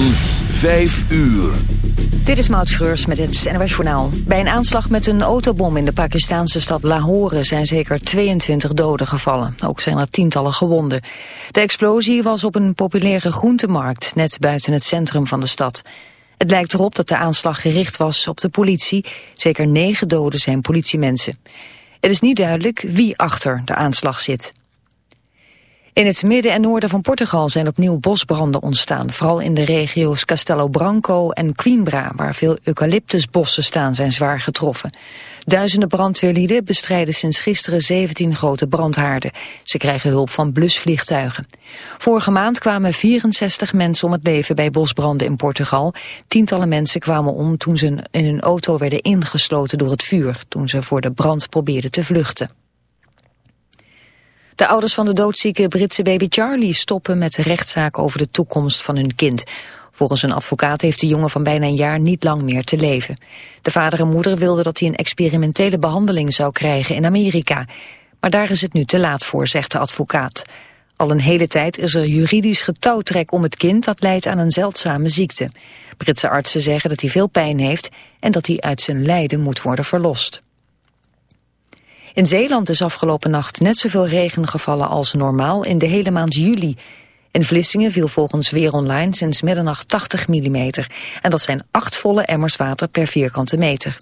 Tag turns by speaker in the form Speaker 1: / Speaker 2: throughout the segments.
Speaker 1: van 5 uur.
Speaker 2: Dit is Maud Schreurs met het NWS Journaal. Bij een aanslag met een autobom in de Pakistanse stad Lahore zijn zeker 22 doden gevallen. Ook zijn er tientallen gewonden. De explosie was op een populaire groentemarkt, net buiten het centrum van de stad. Het lijkt erop dat de aanslag gericht was op de politie. Zeker negen doden zijn politiemensen. Het is niet duidelijk wie achter de aanslag zit. In het midden en noorden van Portugal zijn opnieuw bosbranden ontstaan. Vooral in de regio's Castelo Branco en Coimbra, waar veel eucalyptusbossen staan, zijn zwaar getroffen. Duizenden brandweerlieden bestrijden sinds gisteren 17 grote brandhaarden. Ze krijgen hulp van blusvliegtuigen. Vorige maand kwamen 64 mensen om het leven bij bosbranden in Portugal. Tientallen mensen kwamen om toen ze in hun auto werden ingesloten door het vuur, toen ze voor de brand probeerden te vluchten. De ouders van de doodzieke Britse baby Charlie stoppen met de rechtszaak over de toekomst van hun kind. Volgens een advocaat heeft de jongen van bijna een jaar niet lang meer te leven. De vader en moeder wilden dat hij een experimentele behandeling zou krijgen in Amerika. Maar daar is het nu te laat voor, zegt de advocaat. Al een hele tijd is er juridisch getouwtrek om het kind dat leidt aan een zeldzame ziekte. Britse artsen zeggen dat hij veel pijn heeft en dat hij uit zijn lijden moet worden verlost. In Zeeland is afgelopen nacht net zoveel regen gevallen als normaal in de hele maand juli. In Vlissingen viel volgens Weer Online sinds middernacht 80 mm. En dat zijn acht volle emmers water per vierkante meter.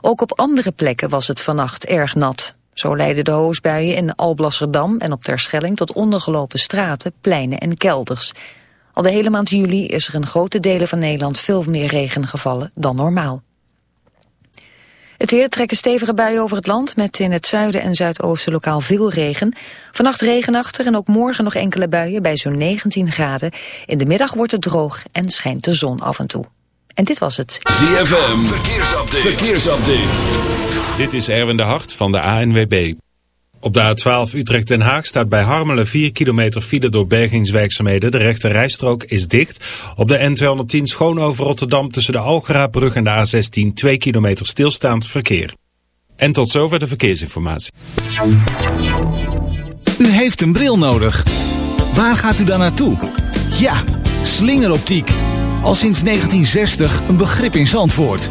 Speaker 2: Ook op andere plekken was het vannacht erg nat. Zo leidden de hoosbuien in Alblasserdam en op Terschelling tot ondergelopen straten, pleinen en kelders. Al de hele maand juli is er in grote delen van Nederland veel meer regen gevallen dan normaal. Het weer trekken stevige buien over het land met in het zuiden en zuidoosten lokaal veel regen. Vannacht regenachtig en ook morgen nog enkele buien bij zo'n 19 graden. In de middag wordt het droog en schijnt de zon af en toe. En dit was het.
Speaker 1: ZFM, verkeersupdate. verkeersupdate.
Speaker 3: Dit is Erwin de Hart van de ANWB. Op de A12 Utrecht-Den Haag staat bij Harmelen 4 kilometer file door bergingswerkzaamheden. De rechte rijstrook is dicht. Op de N210 Schoonover Rotterdam tussen de Algerabrug en de A16 2 kilometer stilstaand verkeer. En tot zover de verkeersinformatie.
Speaker 4: U heeft een bril nodig. Waar gaat u dan naartoe? Ja, slingeroptiek. Al sinds 1960 een begrip in Zandvoort.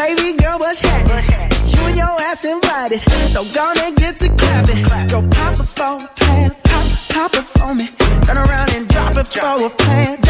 Speaker 5: Baby girl, what's happening? You and your ass invited. So gonna get to clapping. Go pop a phone, plan, pop, pop it for me. Turn around and drop it for a plan.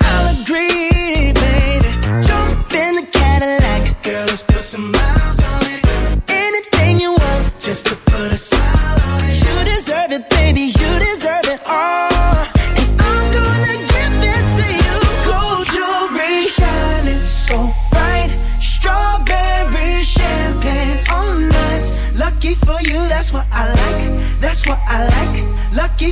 Speaker 5: agree,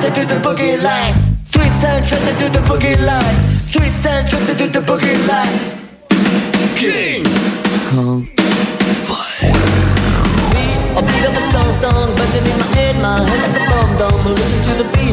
Speaker 6: Trusted to the boogie line. Tweets and trusted to the boogie line. Tweets and trusted to the boogie line. King Kong Fire. A beat of a song, song, buzzing in my head, my head like a bomb dome. Listen to the beat,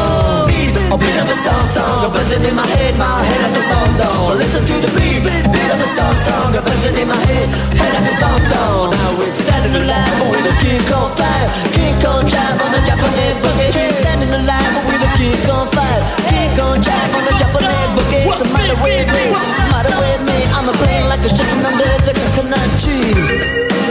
Speaker 6: Beat, a beat of a song, song, a buzzing in my head, my head like a bomb dome. Listen to the beat, beat of a song, song, a buzzing in my head, head like a bomb dome. Now we're standing alive with a king on fire, king on drive on the Japanese boogie. We're standing alive with a king on fire, king on drive on the Japanese boogie. What's the matter with me? What's the matter with me? I'm a brain like a chicken under the coconut tree.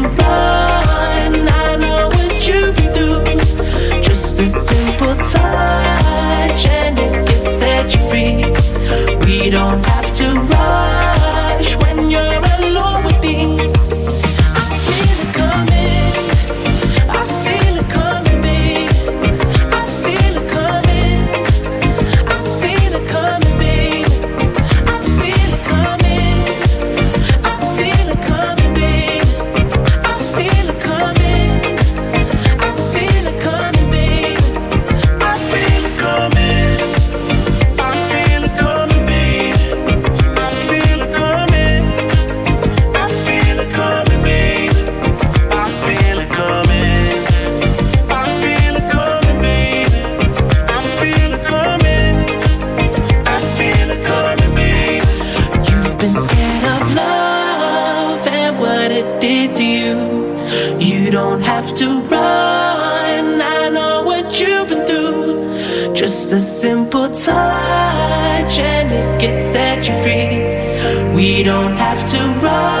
Speaker 7: don't have to run.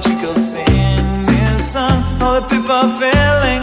Speaker 8: that you
Speaker 9: could this song. All the people feeling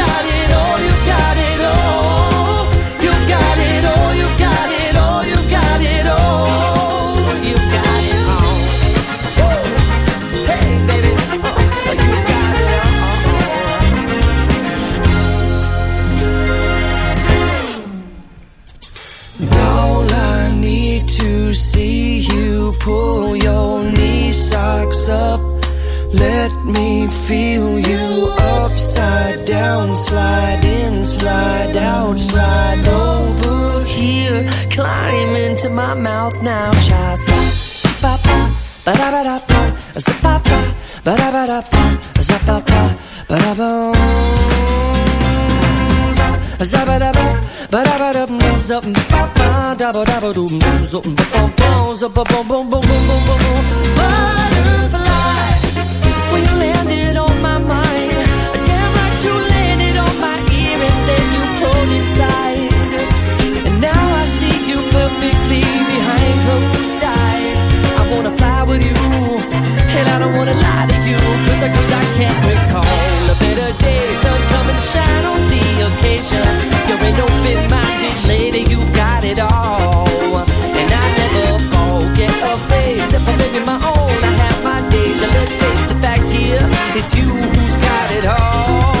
Speaker 10: in my mouth now. Shaza, ba ba, ba da ba da ba, za ba ba, da ba da ba, za ba ba, da ba. Butterfly, when you landed on my mind, damn like you landed on my ear and then you pulled inside. I don't wanna lie to you Cause I, can't recall. A better day Sun coming and shine on the occasion. You're an open-minded lady, you got it all. And I never forget a face If I'm living my own, I have my days. And let's face the fact here, it's you who's got it all.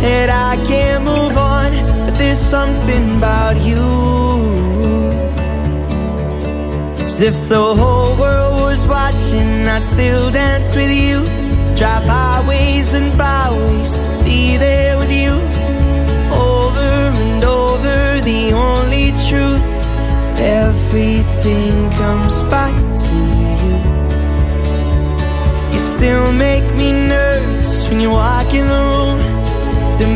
Speaker 11: that I can't move on, but there's something about you. As if the whole world was watching, I'd still dance with you. Drive highways and byways